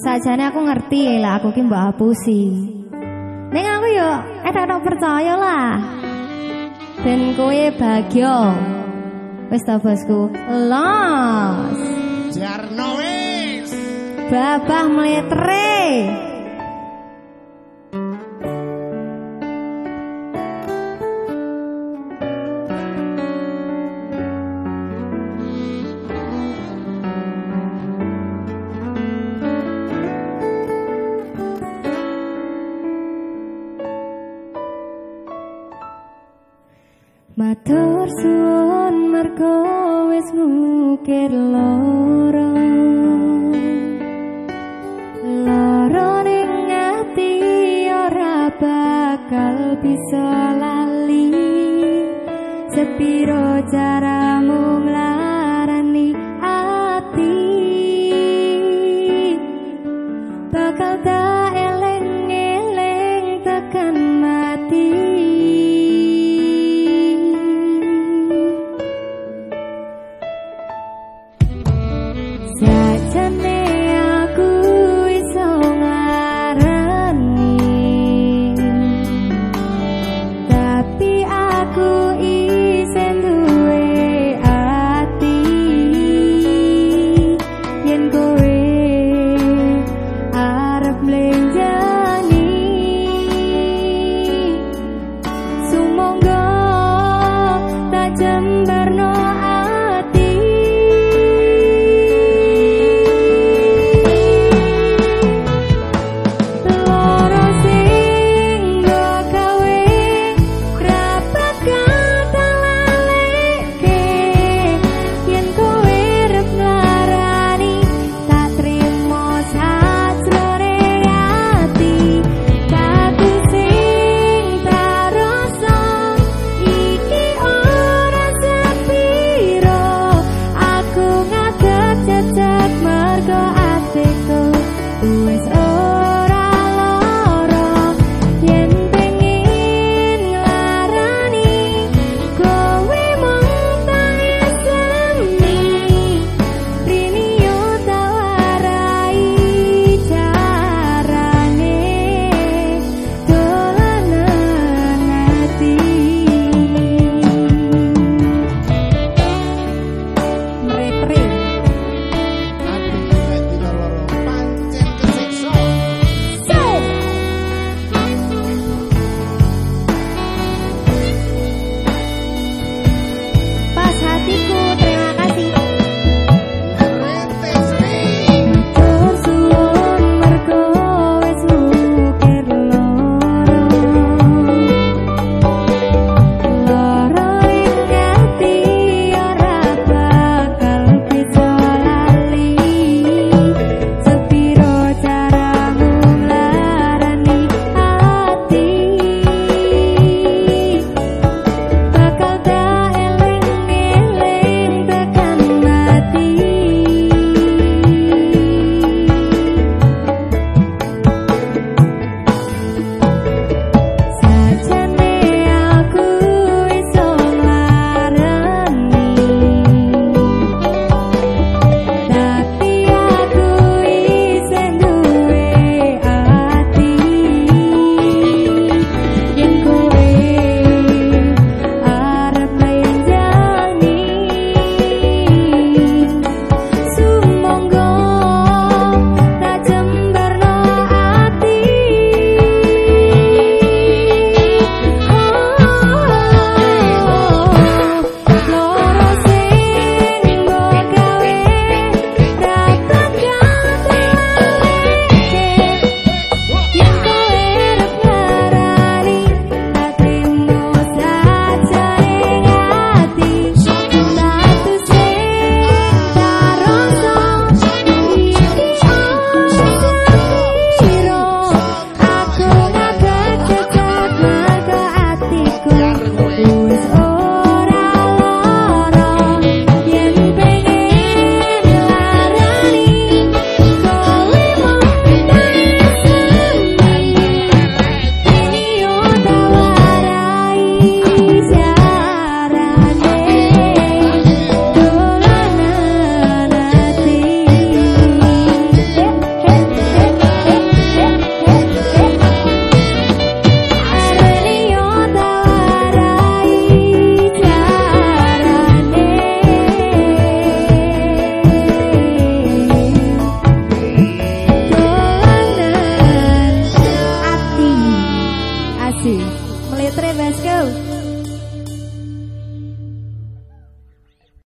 Sajane aku ngerti lah aku ki mbok hapusi. Ning aku yo etak tak percaya lah. Ben kowe bahagia. Wis ta bosku. Los. Jarno wis. Babah meletre. Matur suwun mergo wis ngukir loro Loro ning ati ora bakal bisa lali. Sepiro caramu nglarani ati. Bakal tak that's